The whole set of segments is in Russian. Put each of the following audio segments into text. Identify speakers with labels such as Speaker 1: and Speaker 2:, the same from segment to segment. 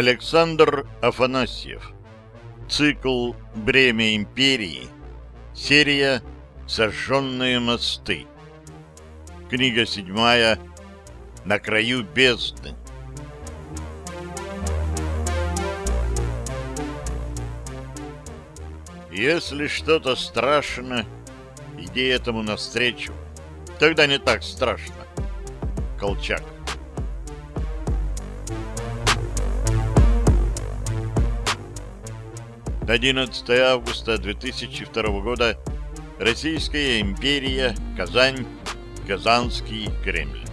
Speaker 1: Александр Афанасьев. Цикл «Бремя империи». Серия «Сожженные мосты». Книга седьмая «На краю бездны». Если что-то страшно, иди этому навстречу. Тогда не так страшно. Колчак. 11 августа 2002 года. Российская империя, Казань, Казанский Кремль.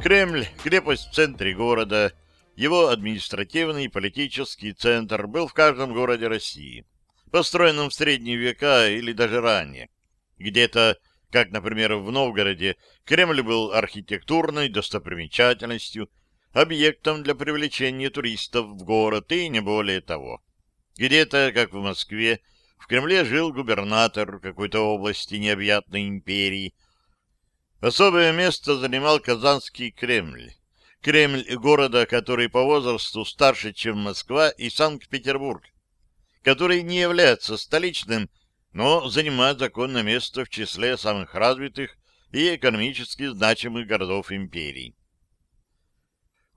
Speaker 1: Кремль, крепость в центре города, его административный и политический центр был в каждом городе России, построенном в средние века или даже ранее. Где-то, как, например, в Новгороде, Кремль был архитектурной достопримечательностью – объектом для привлечения туристов в город и не более того. Где-то, как в Москве, в Кремле жил губернатор какой-то области необъятной империи. Особое место занимал Казанский Кремль. Кремль города, который по возрасту старше, чем Москва и Санкт-Петербург, который не является столичным, но занимает законное место в числе самых развитых и экономически значимых городов империи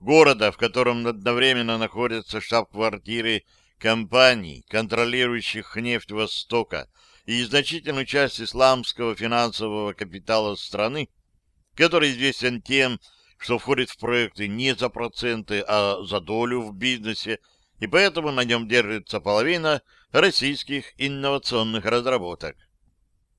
Speaker 1: города, в котором одновременно находятся штаб-квартиры компаний, контролирующих нефть Востока и значительную часть исламского финансового капитала страны, который известен тем, что входит в проекты не за проценты, а за долю в бизнесе, и поэтому на нем держится половина российских инновационных разработок.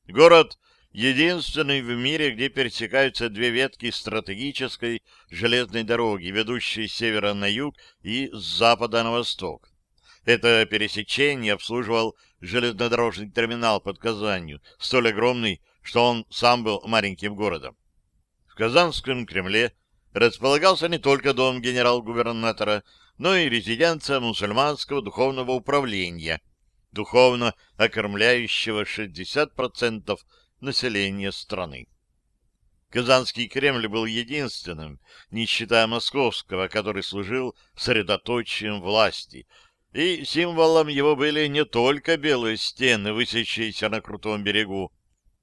Speaker 1: Город единственный в мире, где пересекаются две ветки стратегической железной дороги, ведущей с севера на юг и с запада на восток. Это пересечение обслуживал железнодорожный терминал под Казанью, столь огромный, что он сам был маленьким городом. В Казанском Кремле располагался не только дом генерал-губернатора, но и резиденция мусульманского духовного управления, духовно окормляющего 60% населения страны. Казанский Кремль был единственным, не считая московского, который служил средоточием власти, и символом его были не только белые стены, высящиеся на крутом берегу,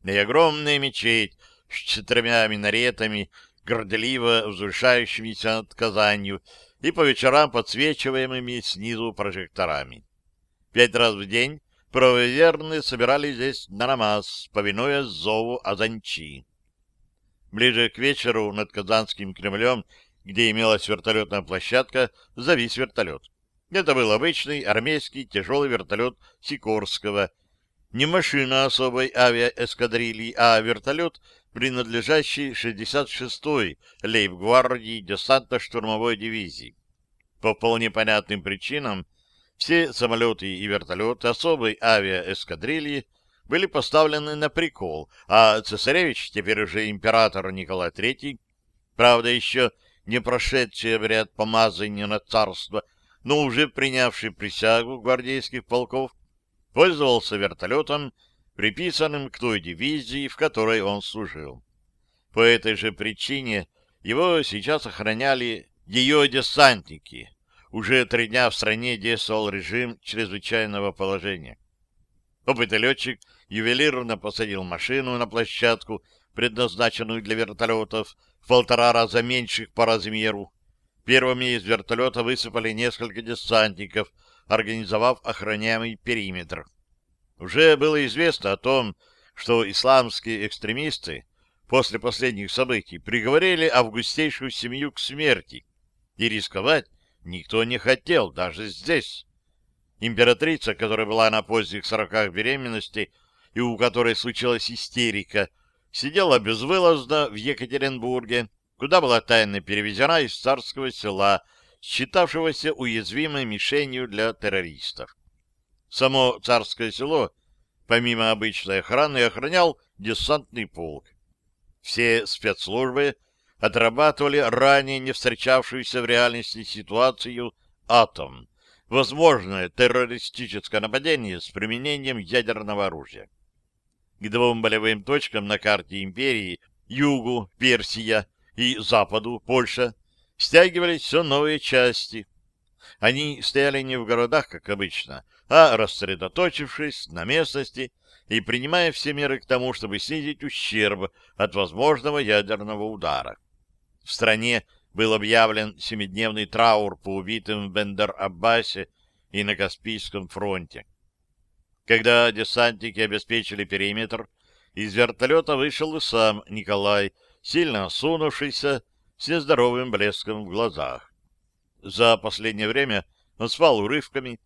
Speaker 1: но и огромная мечеть с четырьмя минаретами, горделиво возвышающимися над Казанью и по вечерам подсвечиваемыми снизу прожекторами. Пять раз в день правоверные собирались здесь на намаз, повинуясь зову Азанчи. Ближе к вечеру над Казанским Кремлем, где имелась вертолетная площадка, завис вертолет. Это был обычный армейский тяжелый вертолет Сикорского, не машина особой авиаэскадрильи, а вертолет, принадлежащий 66-й лейб-гвардии десантно-штурмовой дивизии. По вполне понятным причинам все самолеты и вертолеты особой авиаэскадрильи были поставлены на прикол, а цесаревич, теперь уже император Николай III, правда, еще не прошедший обряд помазания на царство, но уже принявший присягу гвардейских полков, пользовался вертолетом, приписанным к той дивизии, в которой он служил. По этой же причине его сейчас охраняли ее десантники, уже три дня в стране действовал режим чрезвычайного положения. Опытный летчик ювелирно посадил машину на площадку, предназначенную для вертолетов, в полтора раза меньших по размеру. Первыми из вертолета высыпали несколько десантников, организовав охраняемый периметр. Уже было известно о том, что исламские экстремисты после последних событий приговорили августейшую семью к смерти, и рисковать никто не хотел, даже здесь. Императрица, которая была на поздних сороках беременности и у которой случилась истерика, сидела безвылазно в Екатеринбурге, куда была тайно перевезена из царского села, считавшегося уязвимой мишенью для террористов. Само царское село, помимо обычной охраны, охранял десантный полк. Все спецслужбы отрабатывали ранее не встречавшуюся в реальности ситуацию «Атом» — возможное террористическое нападение с применением ядерного оружия. К двум болевым точкам на карте империи — югу, Персия, и западу, Польша, стягивались все новые части. Они стояли не в городах, как обычно, а рассредоточившись на местности и принимая все меры к тому, чтобы снизить ущерб от возможного ядерного удара. В стране был объявлен семидневный траур по убитым в Бендер-Аббасе и на Каспийском фронте. Когда десантники обеспечили периметр, из вертолета вышел и сам Николай, сильно осунувшийся, с нездоровым блеском в глазах. За последнее время он спал урывками,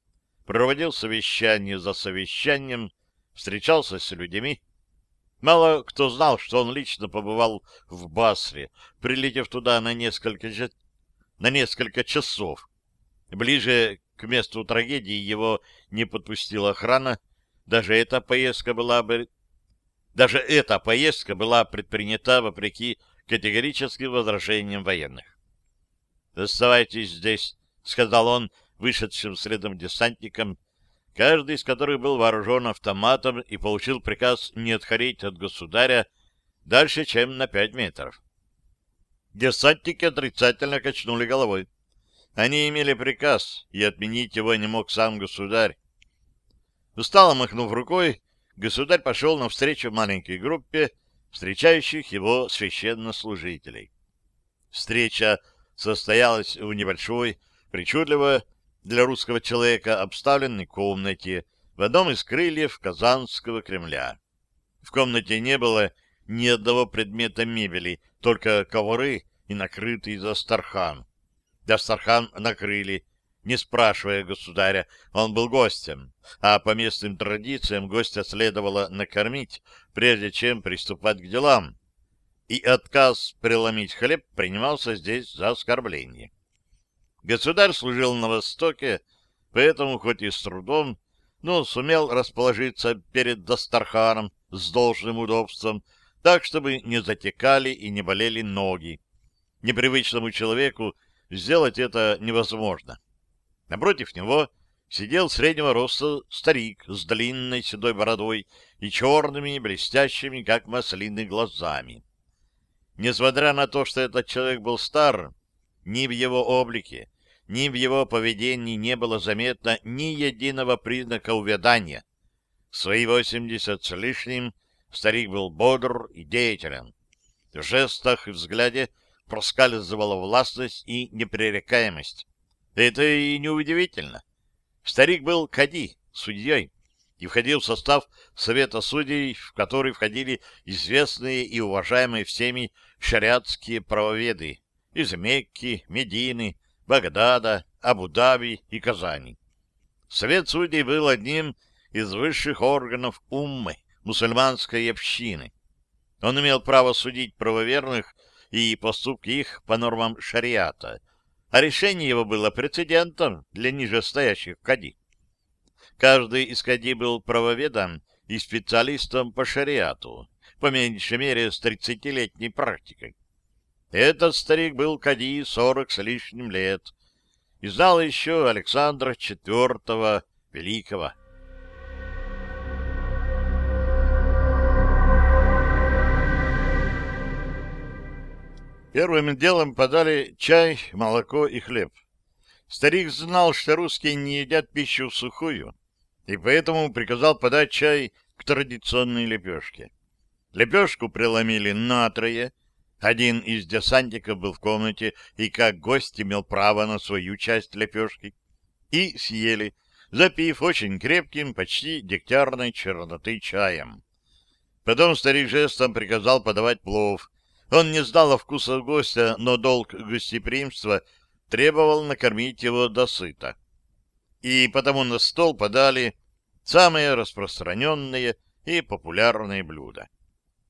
Speaker 1: проводил совещание за совещанием, встречался с людьми. Мало кто знал, что он лично побывал в Басре, прилетев туда на несколько, на несколько часов. Ближе к месту трагедии его не подпустила охрана. Даже эта поездка была бы... Даже эта поездка была предпринята вопреки категорическим возражениям военных. «Оставайтесь здесь», — сказал он вышедшим следом десантникам, каждый из которых был вооружен автоматом и получил приказ не отходить от государя дальше, чем на пять метров. Десантники отрицательно качнули головой. Они имели приказ, и отменить его не мог сам государь. Устало махнув рукой, государь пошел навстречу маленькой группе, встречающих его священнослужителей. Встреча состоялась в небольшой, причудливо для русского человека обставленной комнате в одном из крыльев Казанского Кремля. В комнате не было ни одного предмета мебели, только ковры и накрытый Дастархан. Дастархан накрыли, не спрашивая государя, он был гостем, а по местным традициям гостя следовало накормить, прежде чем приступать к делам, и отказ преломить хлеб принимался здесь за оскорбление. Государь служил на Востоке, поэтому, хоть и с трудом, но сумел расположиться перед Дастарханом с должным удобством, так, чтобы не затекали и не болели ноги. Непривычному человеку сделать это невозможно. Напротив него сидел среднего роста старик с длинной седой бородой и черными, блестящими, как маслины, глазами. Несмотря на то, что этот человек был стар, ни в его облике, ни в его поведении не было заметно ни единого признака увядания. В свои восемьдесят с лишним старик был бодр и деятелен. В жестах и взгляде проскальзывала властность и непререкаемость. Это и неудивительно. Старик был кади, судьей, и входил в состав Совета судей, в который входили известные и уважаемые всеми шариатские правоведы из Мекки, Медины, Багдада, Абу-Даби и Казани. Совет судей был одним из высших органов уммы, мусульманской общины. Он имел право судить правоверных и поступки их по нормам шариата, а решение его было прецедентом для нижестоящих кади. Каждый из кади был правоведом и специалистом по шариату, по меньшей мере с тридцатилетней практикой. Этот старик был кади сорок с лишним лет и знал еще Александра IV Великого. Первым делом подали чай, молоко и хлеб. Старик знал, что русские не едят пищу сухую, и поэтому приказал подать чай к традиционной лепешке. Лепешку преломили натрое, один из десантников был в комнате и как гость имел право на свою часть лепешки, и съели, запив очень крепким, почти дегтярной черноты чаем. Потом старик жестом приказал подавать плов, он не знал о вкусах гостя, но долг гостеприимства требовал накормить его досыта. И потому на стол подали самые распространенные и популярные блюда.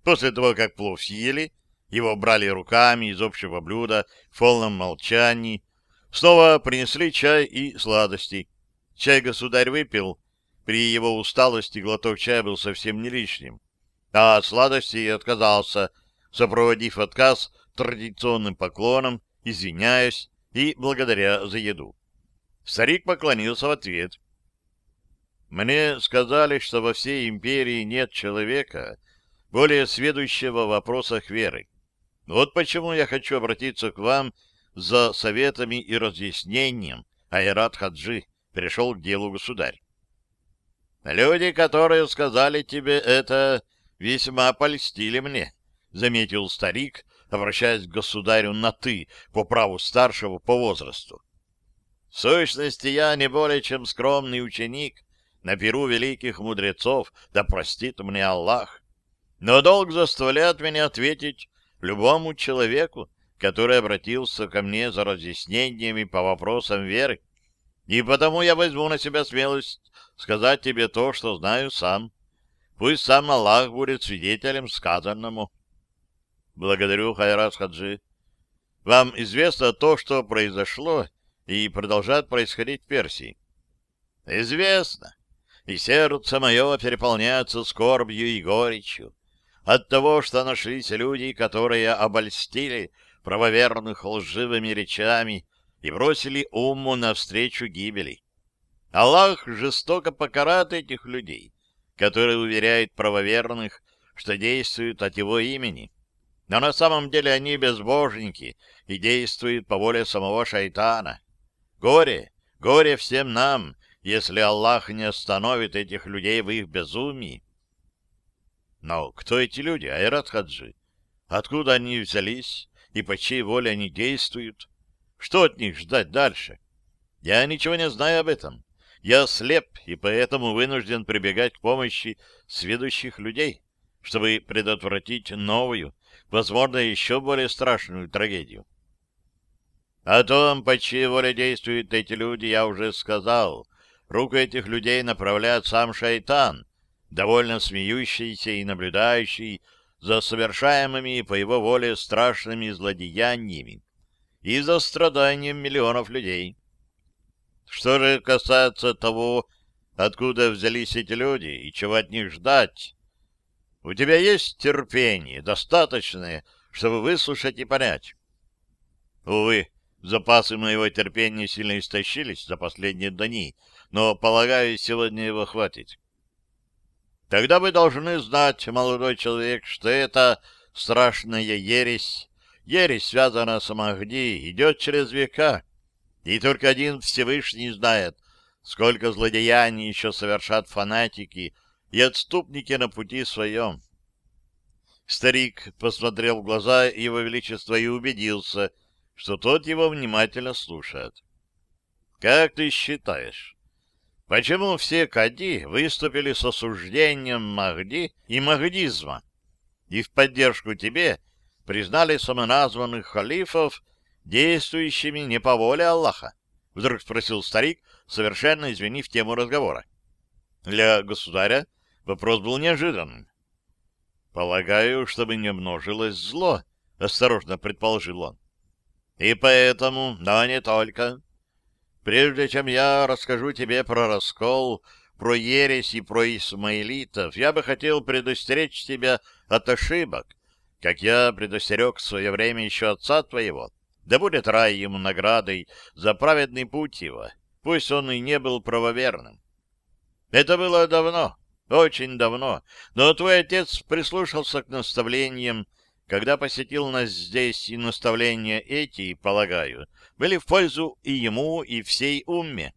Speaker 1: После того, как плов съели, его брали руками из общего блюда в полном молчании, снова принесли чай и сладости. Чай государь выпил, при его усталости глоток чая был совсем не лишним, а от сладости отказался — сопроводив отказ традиционным поклоном, извиняясь и благодаря за еду. Старик поклонился в ответ. «Мне сказали, что во всей империи нет человека, более сведущего в вопросах веры. Вот почему я хочу обратиться к вам за советами и разъяснением, Айрат Хаджи, пришел к делу государь. Люди, которые сказали тебе это, весьма польстили мне, — заметил старик, обращаясь к государю на «ты», по праву старшего по возрасту. В сущности, я не более чем скромный ученик на перу великих мудрецов, да простит мне Аллах. Но долг заставляет меня ответить любому человеку, который обратился ко мне за разъяснениями по вопросам веры. И потому я возьму на себя смелость сказать тебе то, что знаю сам. Пусть сам Аллах будет свидетелем сказанному. Благодарю, Хайрас Хаджи. Вам известно то, что произошло и продолжает происходить в Персии? Известно. И сердце мое переполняется скорбью и горечью от того, что нашлись люди, которые обольстили правоверных лживыми речами и бросили уму навстречу гибели. Аллах жестоко покарает этих людей, которые уверяют правоверных, что действуют от его имени. Но на самом деле они безбожники и действуют по воле самого шайтана. Горе, горе всем нам, если Аллах не остановит этих людей в их безумии. Но кто эти люди, Айрат? Откуда они взялись и по чьей воле они действуют? Что от них ждать дальше? Я ничего не знаю об этом. Я слеп и поэтому вынужден прибегать к помощи сведущих людей, чтобы предотвратить новую, возможно, еще более страшную трагедию. О том, по чьей воле действуют эти люди, я уже сказал. Руку этих людей направляет сам шайтан, довольно смеющийся и наблюдающий за совершаемыми по его воле страшными злодеяниями и за страданием миллионов людей. Что же касается того, откуда взялись эти люди и чего от них ждать, у тебя есть терпение, достаточное, чтобы выслушать и понять. Увы, запасы моего терпения сильно истощились за последние дни, но, полагаю, сегодня его хватит. Тогда вы должны знать, молодой человек, что это страшная ересь. Ересь связана с Махди, идет через века. И только один Всевышний знает, сколько злодеяний еще совершат фанатики и отступники на пути своем. Старик посмотрел в глаза его величества и убедился, что тот его внимательно слушает. — Как ты считаешь, Почему все кади выступили с осуждением Махди и махдизма и в поддержку тебе признали самоназванных халифов действующими не по воле Аллаха? Вдруг спросил старик, совершенно изменив тему разговора. Для государя вопрос был неожиданным. «Полагаю, чтобы не множилось зло», — осторожно предположил он. «И поэтому, но не только. Прежде чем я расскажу тебе про раскол, про ересь и про исмаилитов, я бы хотел предостеречь тебя от ошибок, как я предостерег в свое время еще отца твоего. Да будет рай ему наградой за праведный путь его, пусть он и не был правоверным. Это было давно, очень давно, но твой отец прислушался к наставлениям когда посетил нас здесь, и наставления эти, полагаю, были в пользу и ему, и всей умме.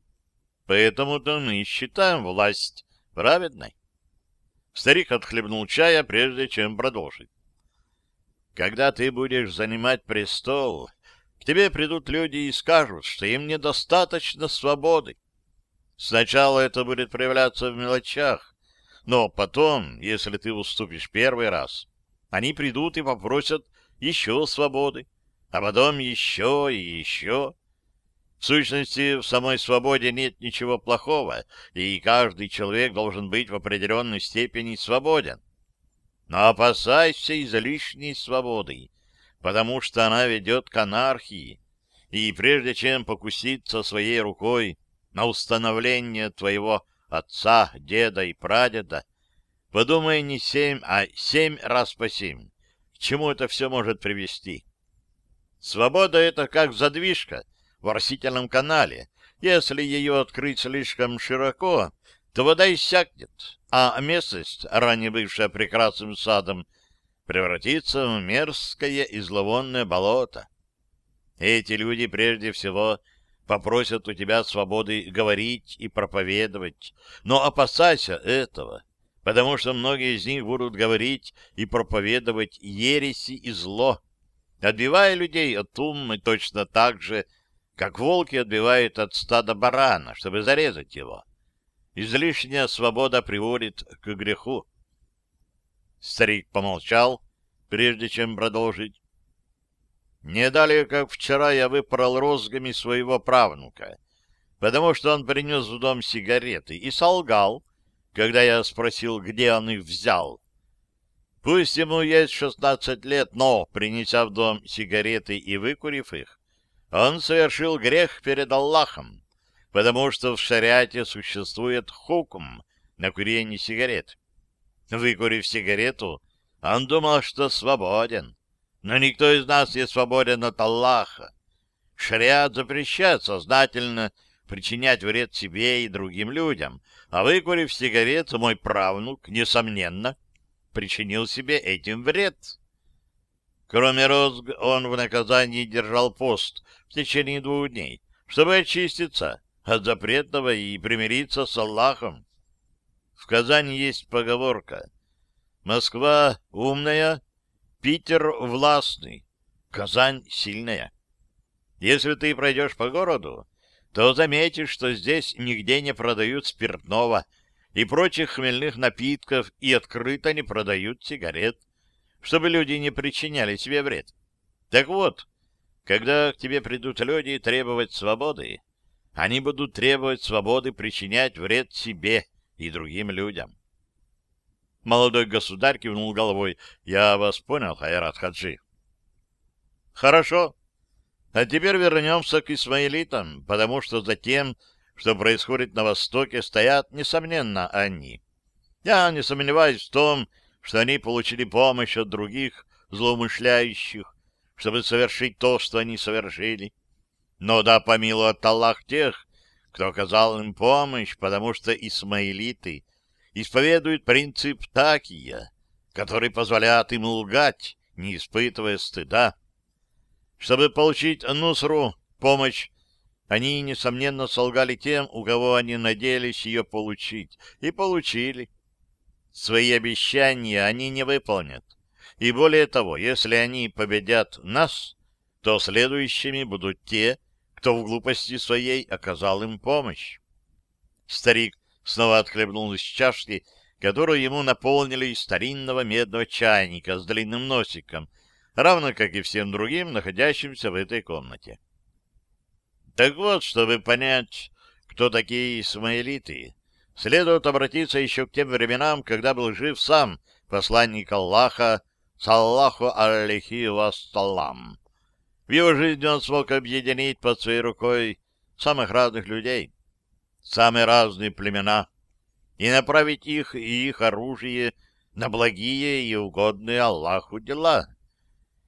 Speaker 1: Поэтому-то мы считаем власть праведной. Старик отхлебнул чая, прежде чем продолжить. Когда ты будешь занимать престол, к тебе придут люди и скажут, что им недостаточно свободы. Сначала это будет проявляться в мелочах, но потом, если ты уступишь первый раз, они придут и попросят еще свободы, а потом еще и еще. В сущности, в самой свободе нет ничего плохого, и каждый человек должен быть в определенной степени свободен. Но опасайся излишней свободы, потому что она ведет к анархии, и прежде чем покуситься своей рукой на установление твоего отца, деда и прадеда, Подумай не семь, а семь раз по семь. К чему это все может привести? Свобода — это как задвижка в растительном канале. Если ее открыть слишком широко, то вода иссякнет, а местность, ранее бывшая прекрасным садом, превратится в мерзкое и зловонное болото. Эти люди прежде всего попросят у тебя свободы говорить и проповедовать, но опасайся этого, потому что многие из них будут говорить и проповедовать ереси и зло, отбивая людей от умы точно так же, как волки отбивают от стада барана, чтобы зарезать его. Излишняя свобода приводит к греху. Старик помолчал, прежде чем продолжить. Не далее, как вчера, я выпорол розгами своего правнука, потому что он принес в дом сигареты и солгал, когда я спросил, где он их взял. Пусть ему есть шестнадцать лет, но, принеся в дом сигареты и выкурив их, он совершил грех перед Аллахом, потому что в шариате существует хукм на курение сигарет. Выкурив сигарету, он думал, что свободен. Но никто из нас не свободен от Аллаха. Шариат запрещает сознательно причинять вред себе и другим людям, а выкурив сигарету, мой правнук, несомненно, причинил себе этим вред. Кроме розг, он в наказании держал пост в течение двух дней, чтобы очиститься от запретного и примириться с Аллахом. В Казани есть поговорка «Москва умная, Питер властный, Казань сильная. Если ты пройдешь по городу, то заметишь, что здесь нигде не продают спиртного и прочих хмельных напитков и открыто не продают сигарет, чтобы люди не причиняли себе вред. Так вот, когда к тебе придут люди требовать свободы, они будут требовать свободы причинять вред себе и другим людям. Молодой государь кивнул головой. Я вас понял, Хайрат Хаджи. Хорошо. А теперь вернемся к исмаилитам, потому что за тем, что происходит на Востоке, стоят, несомненно, они. Я не сомневаюсь в том, что они получили помощь от других злоумышляющих, чтобы совершить то, что они совершили. Но да помилует Аллах тех, кто оказал им помощь, потому что исмаилиты исповедует принцип такия, который позволяет им лгать, не испытывая стыда. Чтобы получить нусру, помощь, они, несомненно, солгали тем, у кого они надеялись ее получить, и получили. Свои обещания они не выполнят. И более того, если они победят нас, то следующими будут те, кто в глупости своей оказал им помощь. Старик снова отхлебнул из чашки, которую ему наполнили из старинного медного чайника с длинным носиком, равно как и всем другим, находящимся в этой комнате. Так вот, чтобы понять, кто такие исмаилиты, следует обратиться еще к тем временам, когда был жив сам посланник Аллаха, саллаху алейхи вассалам. В его жизни он смог объединить под своей рукой самых разных людей, самые разные племена и направить их и их оружие на благие и угодные Аллаху дела.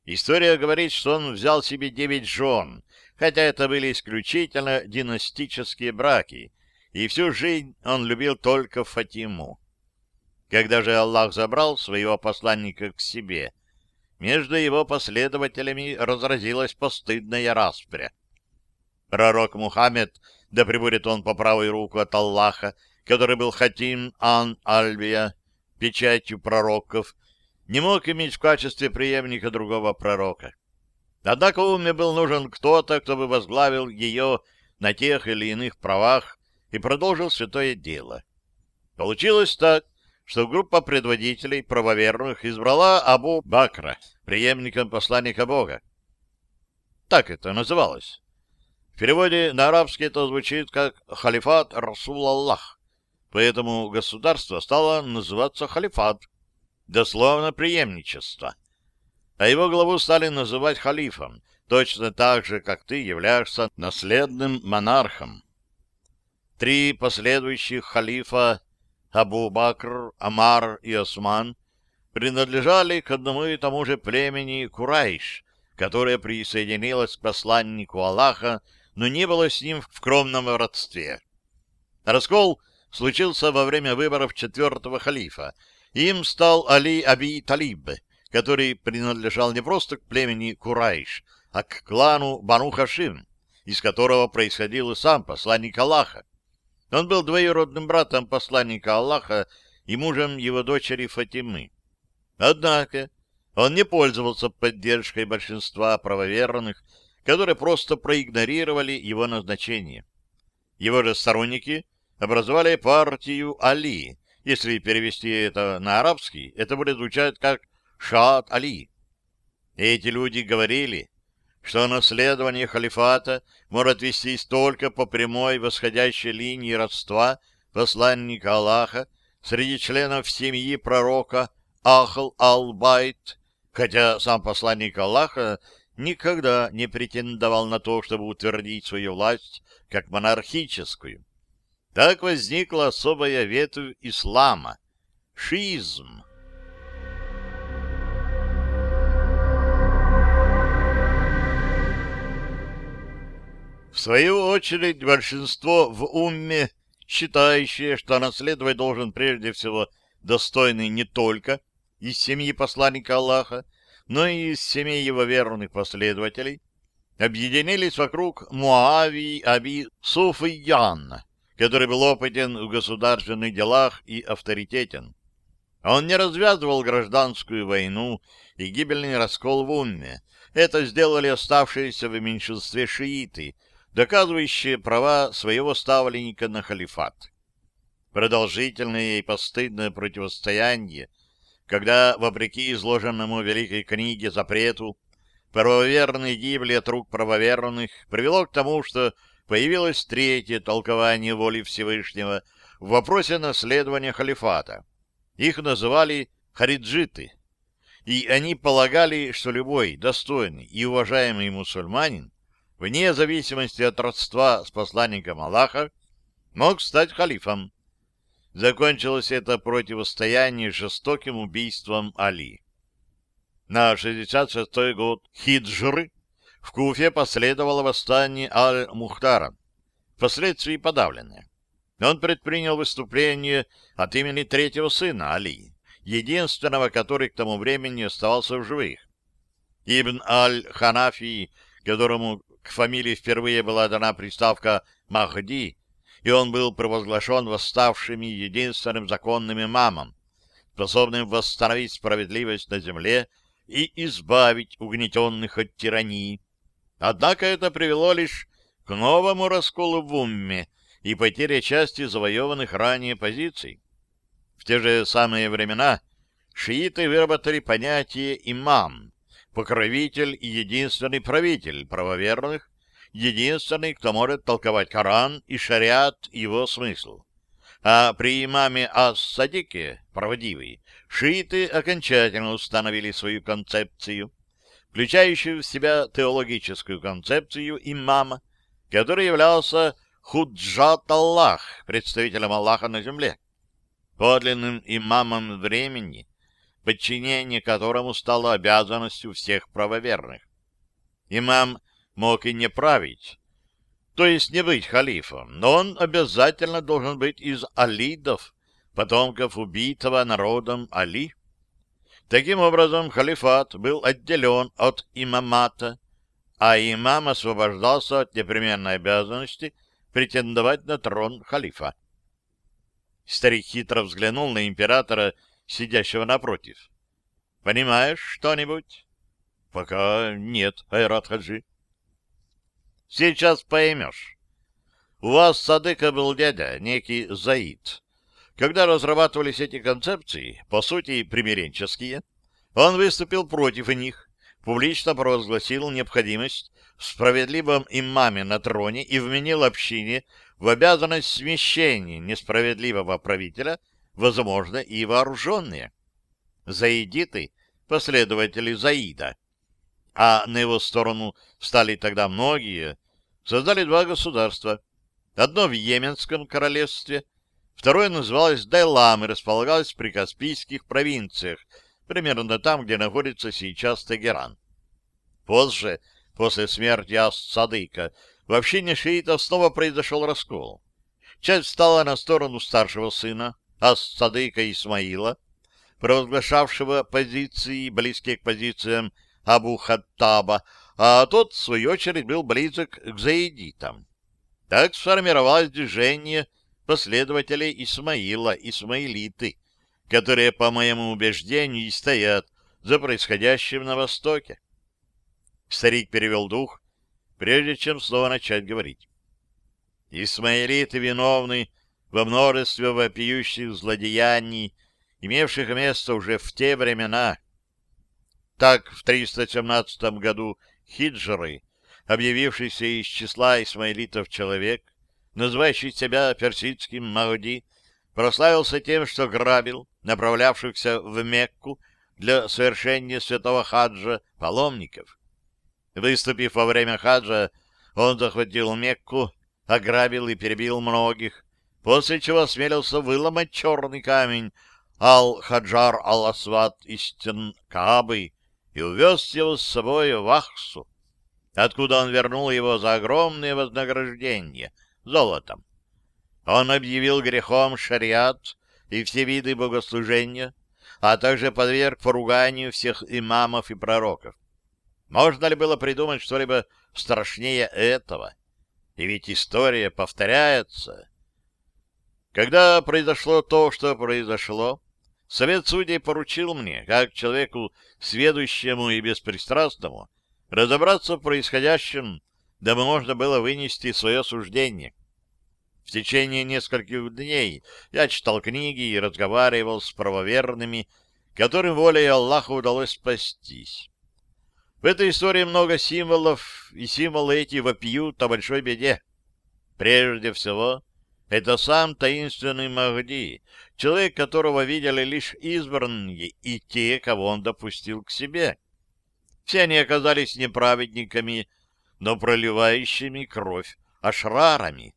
Speaker 1: История говорит, что он взял себе девять жен, хотя это были исключительно династические браки, и всю жизнь он любил только Фатиму. Когда же Аллах забрал своего посланника к себе, между его последователями разразилась постыдная распря. Пророк Мухаммед да пребудет он по правой руку от Аллаха, который был Хатим Ан-Альбия, печатью пророков, не мог иметь в качестве преемника другого пророка. Однако уме был нужен кто-то, кто бы возглавил ее на тех или иных правах и продолжил святое дело. Получилось так, что группа предводителей правоверных избрала Абу Бакра, преемником посланника Бога. Так это называлось. В переводе на арабский это звучит как «халифат Расул Аллах», поэтому государство стало называться халифат, дословно преемничество. А его главу стали называть халифом, точно так же, как ты являешься наследным монархом. Три последующих халифа Абу Бакр, Амар и Осман принадлежали к одному и тому же племени Курайш, которое присоединилось к посланнику Аллаха но не было с ним в кромном родстве. Раскол случился во время выборов четвертого халифа. Им стал Али Аби Талиб, который принадлежал не просто к племени Курайш, а к клану Бану Хашим, из которого происходил и сам посланник Аллаха. Он был двоюродным братом посланника Аллаха и мужем его дочери Фатимы. Однако он не пользовался поддержкой большинства правоверных, которые просто проигнорировали его назначение. Его же сторонники образовали партию Али. Если перевести это на арабский, это будет звучать как «Шат Али». Эти люди говорили, что наследование халифата может вестись только по прямой восходящей линии родства посланника Аллаха среди членов семьи пророка Ахл Ал-Байт, хотя сам посланник Аллаха никогда не претендовал на то, чтобы утвердить свою власть как монархическую. Так возникла особая ветвь ислама — шиизм. В свою очередь, большинство в умме, считающее, что наследовать должен прежде всего достойный не только из семьи посланника Аллаха, но и из семей его верных последователей, объединились вокруг Муавии Аби Суфияна, который был опытен в государственных делах и авторитетен. Он не развязывал гражданскую войну и гибельный раскол в умме. Это сделали оставшиеся в меньшинстве шииты, доказывающие права своего ставленника на халифат. Продолжительное и постыдное противостояние, когда, вопреки изложенному в Великой книге запрету, правоверные гибли от рук правоверных, привело к тому, что появилось третье толкование воли Всевышнего в вопросе наследования халифата. Их называли хариджиты, и они полагали, что любой достойный и уважаемый мусульманин вне зависимости от родства с посланником Аллаха, мог стать халифом. Закончилось это противостояние жестоким убийством Али. На 66-й год хиджры в Куфе последовало восстание Аль-Мухтара, впоследствии подавленное. Он предпринял выступление от имени третьего сына Али, единственного, который к тому времени оставался в живых. Ибн Аль-Ханафи, которому к фамилии впервые была дана приставка «Махди», и он был провозглашен восставшими единственным законным имамом, способным восстановить справедливость на земле и избавить угнетенных от тирании. Однако это привело лишь к новому расколу в умме и потере части завоеванных ранее позиций. В те же самые времена шииты выработали понятие «имам», покровитель и единственный правитель правоверных, единственный, кто может толковать Коран и шариат его смысл. А при имаме Ас-Садике, правдивый, шииты окончательно установили свою концепцию, включающую в себя теологическую концепцию имама, который являлся Худжат Аллах, представителем Аллаха на земле, подлинным имамом времени, подчинение которому стало обязанностью всех правоверных. Имам мог и не править, то есть не быть халифом, но он обязательно должен быть из алидов, потомков убитого народом Али. Таким образом, халифат был отделен от имамата, а имам освобождался от непременной обязанности претендовать на трон халифа. Старик хитро взглянул на императора сидящего напротив. — Понимаешь что-нибудь? — Пока нет, Айрат Хаджи. — Сейчас поймешь. У вас Садыка был дядя, некий Заид. Когда разрабатывались эти концепции, по сути примиренческие, он выступил против них, публично провозгласил необходимость в справедливом имаме на троне и вменил общине в обязанность смещения несправедливого правителя — возможно, и вооруженные. Заидиты — последователи Заида. А на его сторону встали тогда многие, создали два государства. Одно в Йеменском королевстве, второе называлось Дайлам и располагалось в прикаспийских провинциях, примерно там, где находится сейчас Тегеран. Позже, после смерти Ас-Садыка, в общине шиитов снова произошел раскол. Часть встала на сторону старшего сына, Ас-Садыка Исмаила, провозглашавшего позиции, близкие к позициям Абу Хаттаба, а тот, в свою очередь, был близок к заидитам. Так сформировалось движение последователей Исмаила, исмаилиты, которые, по моему убеждению, и стоят за происходящим на Востоке. Старик перевел дух, прежде чем снова начать говорить. Исмаилиты виновны во множестве вопиющих злодеяний, имевших место уже в те времена. Так, в 317 году хиджры, объявившийся из числа исмаилитов человек, называющий себя персидским Махди, прославился тем, что грабил направлявшихся в Мекку для совершения святого хаджа паломников. Выступив во время хаджа, он захватил Мекку, ограбил и перебил многих, после чего осмелился выломать черный камень Ал-Хаджар Ал-Асват из стен Каабы и увез его с собой в Ахсу, откуда он вернул его за огромное вознаграждение золотом. Он объявил грехом шариат и все виды богослужения, а также подверг поруганию всех имамов и пророков. Можно ли было придумать что-либо страшнее этого? И ведь история повторяется. Когда произошло то, что произошло, Совет судей поручил мне, как человеку сведущему и беспристрастному, разобраться в происходящем, дабы можно было вынести свое суждение. В течение нескольких дней я читал книги и разговаривал с правоверными, которым волей Аллаха удалось спастись. В этой истории много символов, и символы эти вопиют о большой беде. Прежде всего, это сам таинственный Махди, человек, которого видели лишь избранные и те, кого он допустил к себе. Все они оказались неправедниками, но проливающими кровь ашрарами.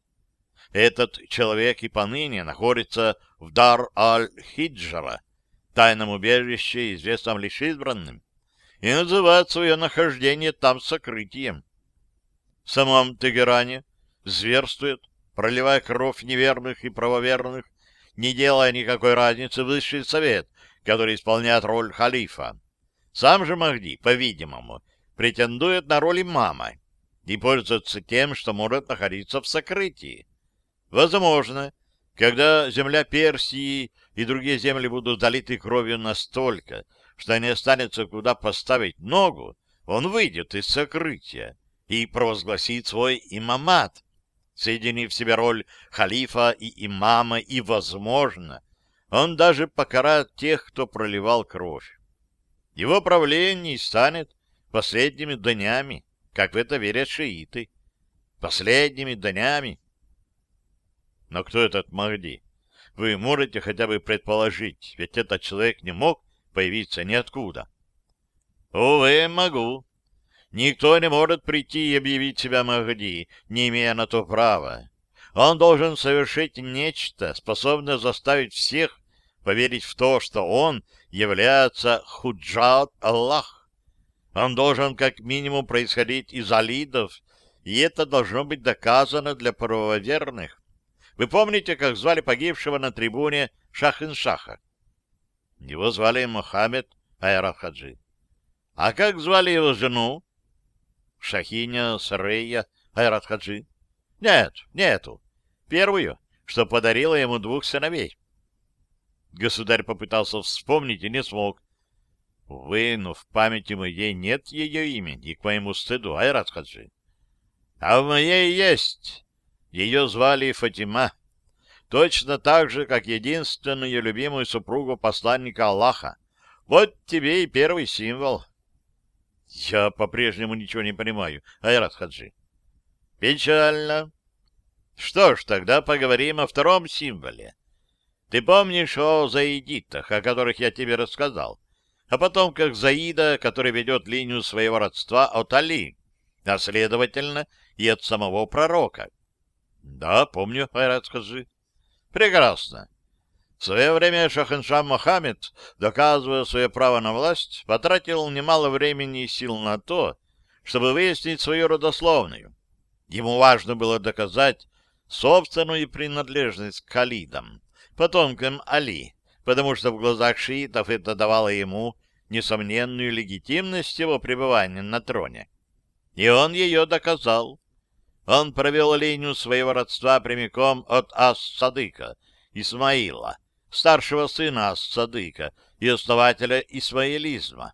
Speaker 1: Этот человек и поныне находится в Дар-аль-Хиджара, тайном убежище, известном лишь избранным, и называет свое нахождение там сокрытием. В самом Тегеране зверствует проливая кровь неверных и правоверных, не делая никакой разницы высший совет, который исполняет роль халифа. Сам же Махди, по-видимому, претендует на роль имама и пользуется тем, что может находиться в сокрытии. Возможно, когда земля Персии и другие земли будут залиты кровью настолько, что не останется куда поставить ногу, он выйдет из сокрытия и провозгласит свой имамат, соединив в себе роль халифа и имама, и, возможно, он даже покарает тех, кто проливал кровь. Его правление станет последними днями, как в это верят шииты. Последними днями. Но кто этот Махди? Вы можете хотя бы предположить, ведь этот человек не мог появиться ниоткуда. Увы, могу. Никто не может прийти и объявить себя Махди, не имея на то права. Он должен совершить нечто, способное заставить всех поверить в то, что он является худжат Аллах. Он должен как минимум происходить из алидов, и это должно быть доказано для правоверных. Вы помните, как звали погибшего на трибуне Шахин-Шаха? Его звали Мухаммед Айрат-Хаджи. А как звали его жену? Шахиня, Сарея, Айрат Хаджи. Нет, нету. Первую, что подарила ему двух сыновей. Государь попытался вспомнить и не смог. Увы, но в памяти моей нет ее имени, и к моему стыду, Айрат Хаджи. А в моей есть. Ее звали Фатима. Точно так же, как единственную любимую супругу посланника Аллаха. Вот тебе и первый символ. Я по-прежнему ничего не понимаю, Айрат Хаджи. Печально. Что ж, тогда поговорим о втором символе. Ты помнишь о заидитах, о которых я тебе рассказал? А потом как Заида, который ведет линию своего родства от Али, а следовательно и от самого пророка. Да, помню, Айрат Хаджи. Прекрасно. В свое время Шахеншах Мохаммед, доказывая свое право на власть, потратил немало времени и сил на то, чтобы выяснить свою родословную. Ему важно было доказать собственную принадлежность к Халидам, потомкам Али, потому что в глазах шиитов это давало ему несомненную легитимность его пребывания на троне. И он ее доказал. Он провел линию своего родства прямиком от Ас-Садыка, Исмаила, старшего сына Ас-Садыка и основателя исмаилизма.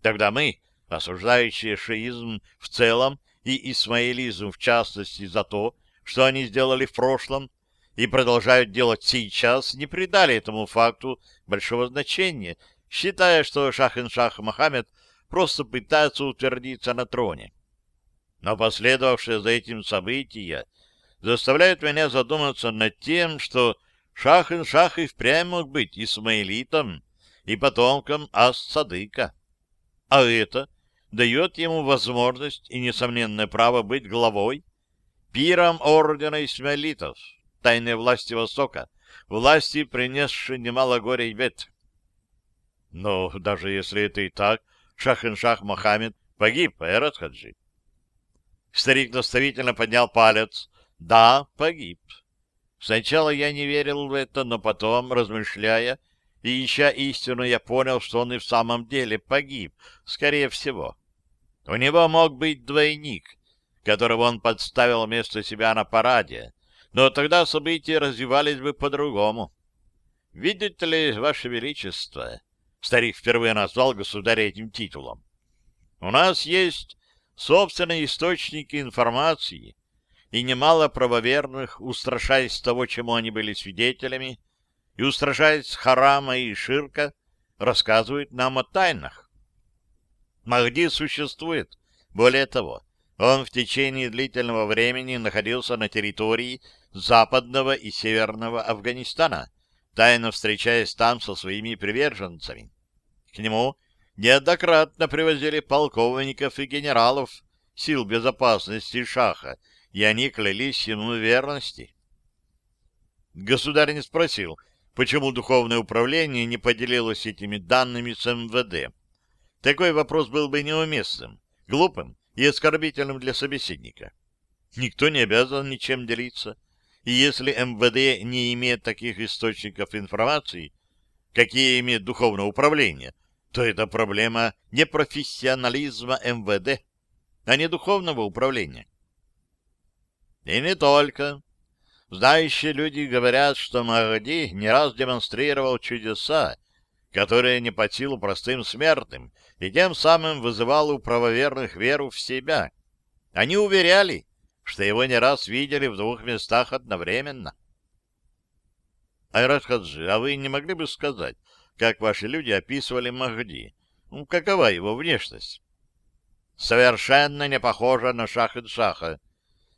Speaker 1: Тогда мы, осуждающие шиизм в целом и исмаилизм в частности за то, что они сделали в прошлом и продолжают делать сейчас, не придали этому факту большого значения, считая, что Шах-ин-Шах Мохаммед просто пытается утвердиться на троне. Но последовавшие за этим события заставляют меня задуматься над тем, что Шах-ин-Шах и впрямь мог быть исмаилитом и потомком Ас-Садыка. А это дает ему возможность и несомненное право быть главой, пиром ордена исмаилитов, тайной власти Востока, власти, принесшей немало горя и бед. Но даже если это и так, Шах-ин-Шах Мохаммед погиб, Эрат Хаджи. Старик наставительно поднял палец. Да, погиб. Сначала я не верил в это, но потом, размышляя и ища истину, я понял, что он и в самом деле погиб, скорее всего. У него мог быть двойник, которого он подставил вместо себя на параде, но тогда события развивались бы по-другому. Видите ли, Ваше Величество, старик впервые назвал государя этим титулом, у нас есть собственные источники информации, и немало правоверных, устрашаясь того, чему они были свидетелями, и устрашаясь Харама и Ширка, рассказывают нам о тайнах. Махди существует. Более того, он в течение длительного времени находился на территории западного и северного Афганистана, тайно встречаясь там со своими приверженцами. К нему неоднократно привозили полковников и генералов сил безопасности Шаха, и они клялись ему верности. Государь не спросил, почему Духовное управление не поделилось этими данными с МВД. Такой вопрос был бы неуместным, глупым и оскорбительным для собеседника. Никто не обязан ничем делиться. И если МВД не имеет таких источников информации, какие имеет Духовное управление, то это проблема непрофессионализма МВД, а не Духовного управления. И не только. Знающие люди говорят, что Махди не раз демонстрировал чудеса, которые не по силу простым смертным, и тем самым вызывал у правоверных веру в себя. Они уверяли, что его не раз видели в двух местах одновременно. Айрат Хаджи, а вы не могли бы сказать, как ваши люди описывали Махди? Ну, какова его внешность? Совершенно не похожа на Шах-ин-Шаха.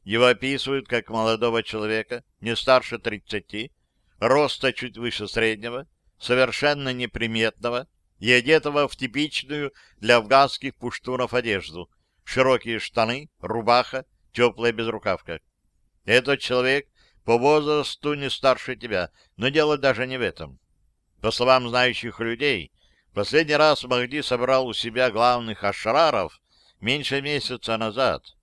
Speaker 1: Его описывают как молодого человека, не старше тридцати, роста чуть выше среднего, совершенно неприметного и одетого в типичную для афганских пуштунов одежду, широкие штаны, рубаха, теплая безрукавка. Этот человек по возрасту не старше тебя, но дело даже не в этом. По словам знающих людей, последний раз Махди собрал у себя главных ашраров меньше месяца назад —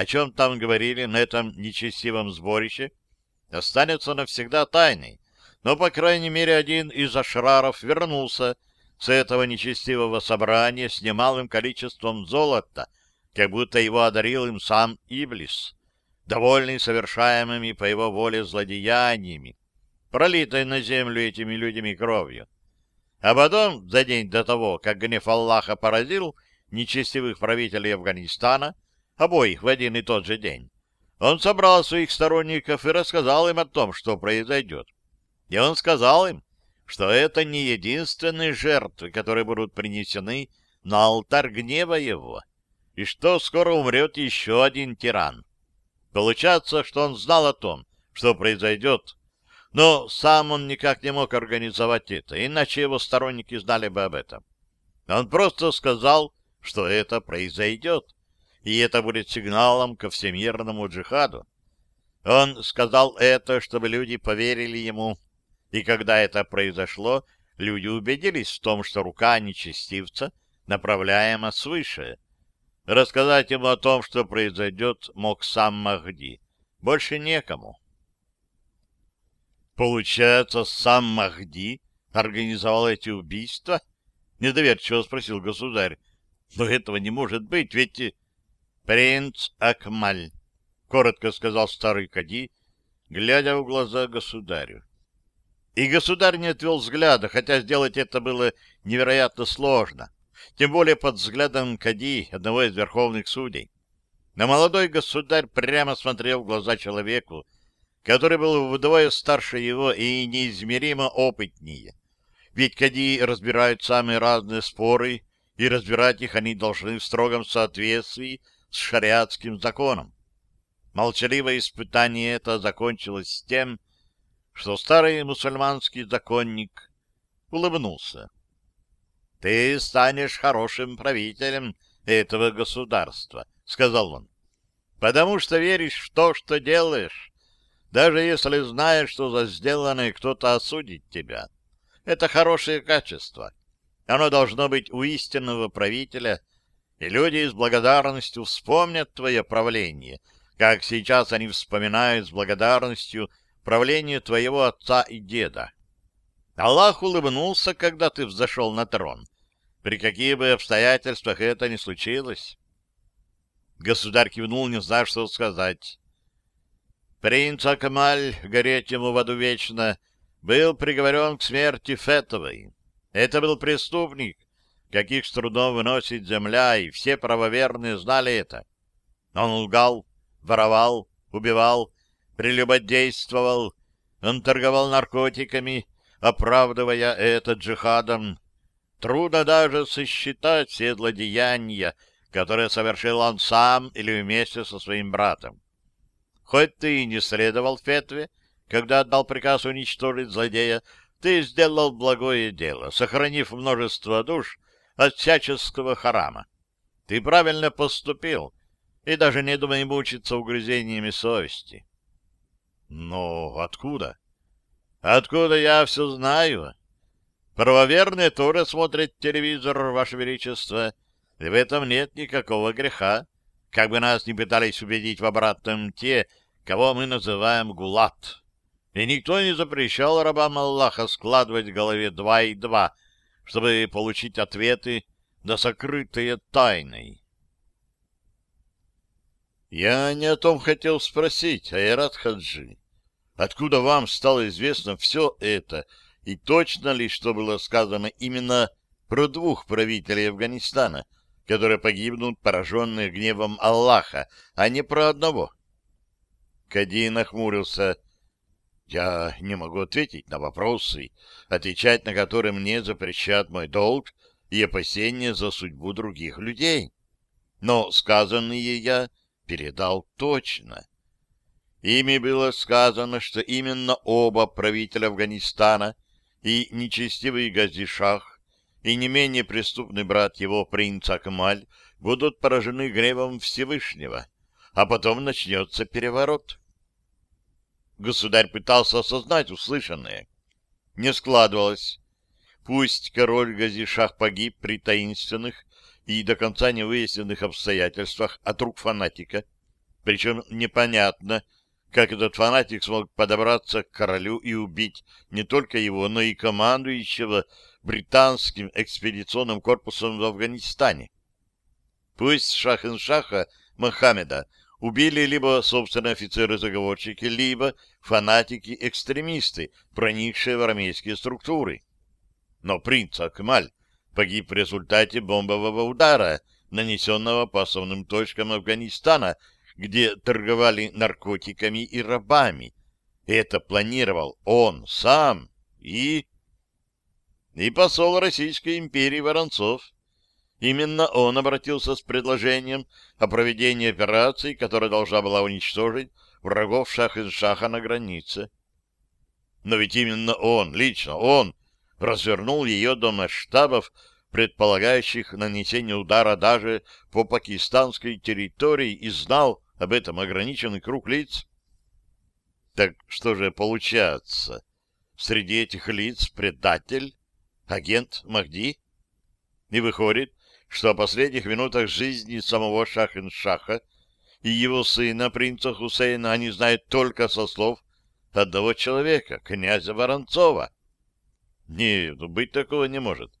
Speaker 1: о чем там говорили на этом нечестивом сборище, останется навсегда тайной, но, по крайней мере, один из ашраров вернулся с этого нечестивого собрания с немалым количеством золота, как будто его одарил им сам Иблис, довольный совершаемыми по его воле злодеяниями, пролитой на землю этими людьми кровью. А потом, за день до того, как гнев Аллаха поразил нечестивых правителей Афганистана, обоих в один и тот же день. Он собрал своих сторонников и рассказал им о том, что произойдет. И он сказал им, что это не единственные жертвы, которые будут принесены на алтарь гнева его, и что скоро умрет еще один тиран. Получается, что он знал о том, что произойдет, но сам он никак не мог организовать это, иначе его сторонники знали бы об этом. Он просто сказал, что это произойдет и это будет сигналом ко всемирному джихаду. Он сказал это, чтобы люди поверили ему, и когда это произошло, люди убедились в том, что рука нечестивца направляема свыше. Рассказать ему о том, что произойдет, мог сам Махди. Больше некому. Получается, сам Махди организовал эти убийства? Недоверчиво спросил государь. Но этого не может быть, ведь... Принц Акмаль, коротко сказал старый Кади, глядя в глаза государю. И государь не отвел взгляда, хотя сделать это было невероятно сложно, тем более под взглядом Кади, одного из верховных судей. Но молодой государь прямо смотрел в глаза человеку, который был вдвое старше его и неизмеримо опытнее. Ведь Кади разбирают самые разные споры, и разбирать их они должны в строгом соответствии с шариатским законом. Молчаливое испытание это закончилось тем, что старый мусульманский законник улыбнулся. — Ты станешь хорошим правителем этого государства, — сказал он, — потому что веришь в то, что делаешь, даже если знаешь, что за сделанное кто-то осудит тебя. Это хорошее качество. Оно должно быть у истинного правителя, и люди с благодарностью вспомнят твое правление, как сейчас они вспоминают с благодарностью правление твоего отца и деда. Аллах улыбнулся, когда ты взошел на трон. При каких бы обстоятельствах это ни случилось. Государь кивнул, не зная, что сказать. Принц Акмаль, гореть ему в аду вечно, был приговорен к смерти Фетовой. Это был преступник, каких с трудом выносит земля, и все правоверные знали это. Он лгал, воровал, убивал, прелюбодействовал, он торговал наркотиками, оправдывая это джихадом. Трудно даже сосчитать все злодеяния, которые совершил он сам или вместе со своим братом. Хоть ты и не следовал Фетве, когда отдал приказ уничтожить злодея, ты сделал благое дело, сохранив множество душ от всяческого харама. Ты правильно поступил, и даже не думай мучиться угрызениями совести. Но откуда? Откуда я все знаю? Правоверные тоже смотрят телевизор, Ваше Величество, и в этом нет никакого греха, как бы нас не пытались убедить в обратном те, кого мы называем гулат. И никто не запрещал рабам Аллаха складывать в голове два и два, чтобы получить ответы на сокрытые тайной. Я не о том хотел спросить, Айрат Хаджи. Откуда вам стало известно все это, и точно ли, что было сказано именно про двух правителей Афганистана, которые погибнут, пораженные гневом Аллаха, а не про одного? Кади нахмурился. Я не могу ответить на вопросы, отвечать на которые мне запрещает мой долг и опасения за судьбу других людей. Но сказанные я передал точно. Ими было сказано, что именно оба правителя Афганистана и нечестивый Газишах, и не менее преступный брат его, принц Акмаль, будут поражены гневом Всевышнего, а потом начнется переворот. Государь пытался осознать услышанное. Не складывалось. Пусть король Газишах погиб при таинственных и до конца не выясненных обстоятельствах от рук фанатика, причем непонятно, как этот фанатик смог подобраться к королю и убить не только его, но и командующего британским экспедиционным корпусом в Афганистане. Пусть Шахиншаха Мохаммеда убили либо собственные офицеры-заговорщики, либо фанатики-экстремисты, проникшие в армейские структуры. Но принц Акмаль погиб в результате бомбового удара, нанесенного по основным точкам Афганистана, где торговали наркотиками и рабами. Это планировал он сам и... И посол Российской империи Воронцов. Именно он обратился с предложением о проведении операции, которая должна была уничтожить врагов Шах-ин-Шаха на границе. Но ведь именно он, лично он, развернул ее до масштабов, предполагающих нанесение удара даже по пакистанской территории и знал, об этом ограниченный круг лиц. Так что же получается? Среди этих лиц предатель, агент Махди? И выходит, что о последних минутах жизни самого Шахин-Шаха и его сына, принца Хусейна, они знают только со слов одного человека, князя Воронцова. Нет, ну, быть такого не может.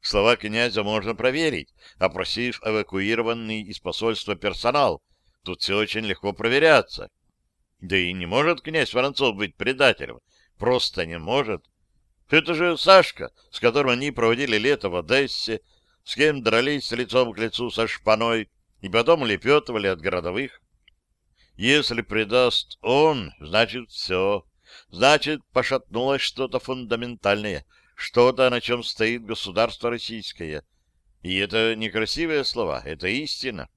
Speaker 1: Слова князя можно проверить, опросив эвакуированный из посольства персонал. Тут все очень легко проверяться. Да и не может князь Воронцов быть предателем. Просто не может. Это же Сашка, с которым они проводили лето в Одессе, с кем дрались лицом к лицу со шпаной и потом лепетывали от городовых. Если предаст он, значит все. Значит, пошатнулось что-то фундаментальное, что-то, на чем стоит государство российское. И это не красивые слова, это истина.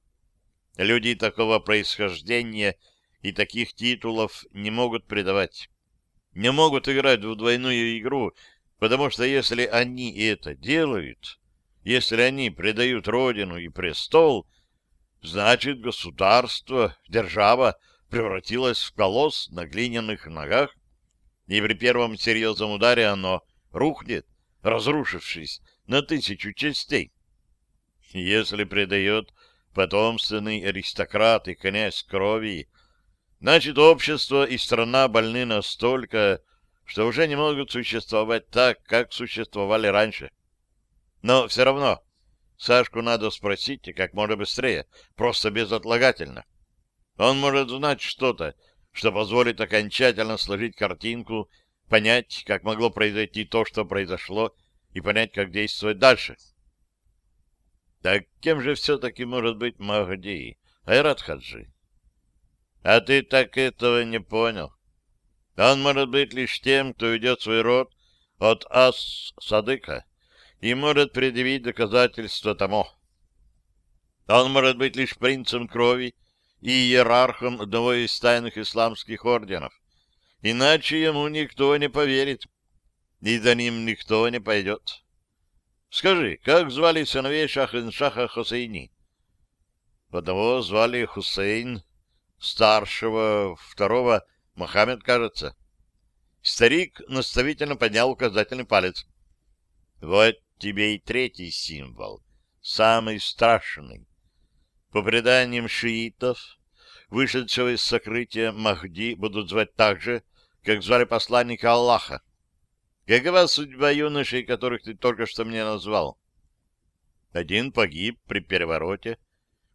Speaker 1: Люди такого происхождения и таких титулов не могут предавать. Не могут играть в двойную игру, потому что если они это делают, если они предают родину и престол, значит государство, держава превратилась в колосс на глиняных ногах, и при первом серьезном ударе оно рухнет, разрушившись на тысячу частей. Если предает потомственный аристократ и князь крови, значит, общество и страна больны настолько, что уже не могут существовать так, как существовали раньше. Но все равно Сашку надо спросить и как можно быстрее, просто безотлагательно. Он может знать что-то, что позволит окончательно сложить картинку, понять, как могло произойти то, что произошло, и понять, как действовать дальше. Так кем же все-таки может быть Махди, Айрат Хаджи? А ты так этого не понял. Он может быть лишь тем, кто ведет свой род от Ас-Садыка и может предъявить доказательства тому. Он может быть лишь принцем крови и иерархом одного из тайных исламских орденов. Иначе ему никто не поверит, и за ним никто не пойдет. Скажи, как звали сыновей Шахиншаха Хусейни? Одного звали Хусейн, старшего, второго Мохаммед, кажется. Старик наставительно поднял указательный палец. Вот тебе и третий символ, самый страшный. По преданиям шиитов, вышедшего из сокрытия Махди будут звать так же, как звали посланника Аллаха. Какова судьба юношей, которых ты только что мне назвал? Один погиб при перевороте,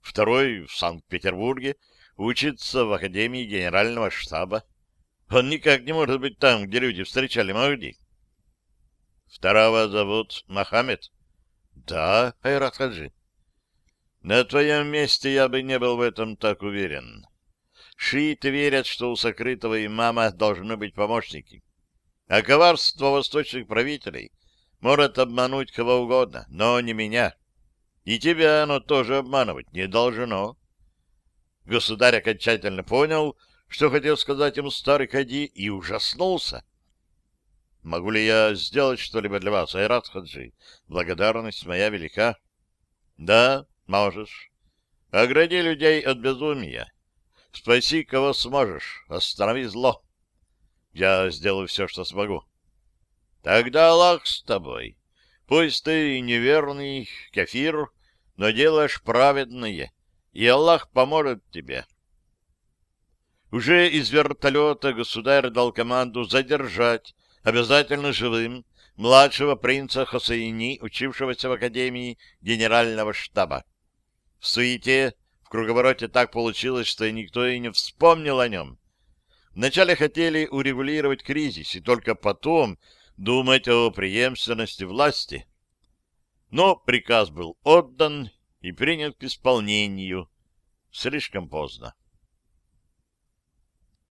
Speaker 1: второй в Санкт-Петербурге учится в Академии Генерального штаба. Он никак не может быть там, где люди встречали Махди. Второго зовут Мохаммед? Да, Айрат Хаджи. На твоем месте я бы не был в этом так уверен. Шииты верят, что у сокрытого имама должны быть помощники. А коварство восточных правителей может обмануть кого угодно, но не меня. И тебя оно тоже обманывать не должно. Государь окончательно понял, что хотел сказать ему старый Хади, и ужаснулся. Могу ли я сделать что-либо для вас, Айрат Хаджи? Благодарность моя велика. Да, можешь. Огради людей от безумия. Спаси, кого сможешь. Останови зло. Я сделаю все, что смогу. Тогда Аллах с тобой. Пусть ты неверный кафир, но делаешь праведное, и Аллах поможет тебе. Уже из вертолета государь дал команду задержать обязательно живым младшего принца Хосейни, учившегося в Академии Генерального штаба. В суете, в круговороте так получилось, что никто и не вспомнил о нем. Вначале хотели урегулировать кризис и только потом думать о преемственности власти. Но приказ был отдан и принят к исполнению слишком поздно.